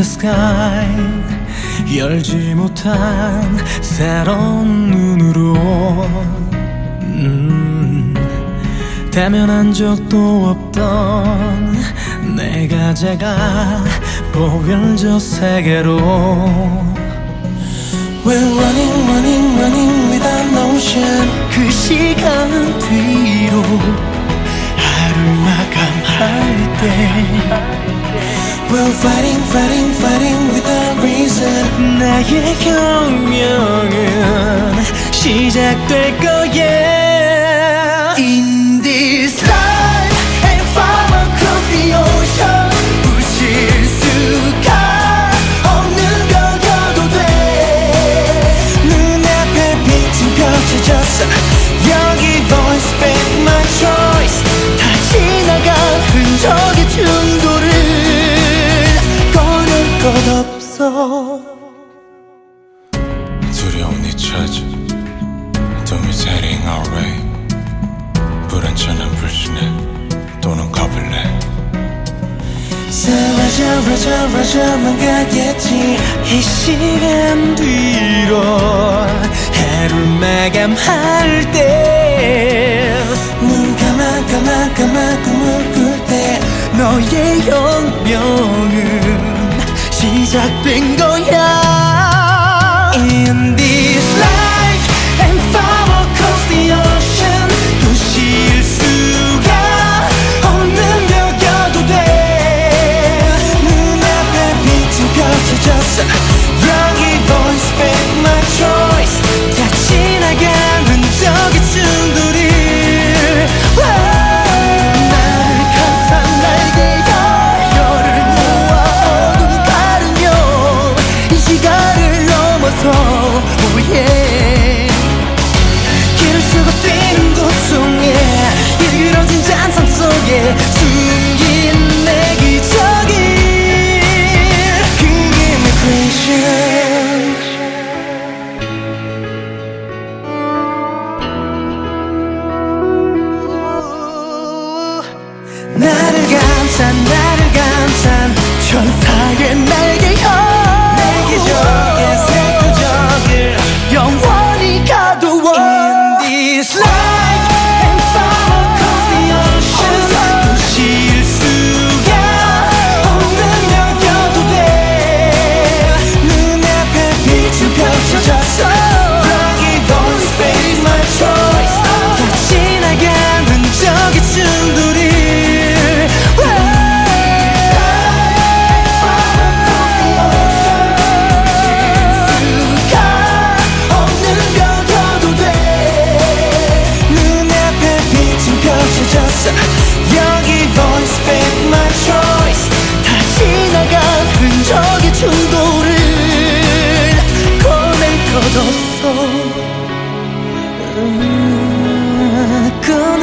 the sky 열지 못한 새로운 눈으로 음, 대면한 적도 없던 내가 제가 보일 저 세계로 We're running running running without motion 그 시간 뒤로 하루 마감할 때 We're fighting fighting fighting without reason 나의 혁명은 시작될 거야 없어 두려운 이 처지 Doom's heading our way 불안전한 불신에 또는 겁을 내 사라져 라져 라져만 가겠지. 이 시간 뒤로 하루 마감할 때눈 감아 감아 감아 꿈을 꿀때 너의 혁명은 시작된 거야 천사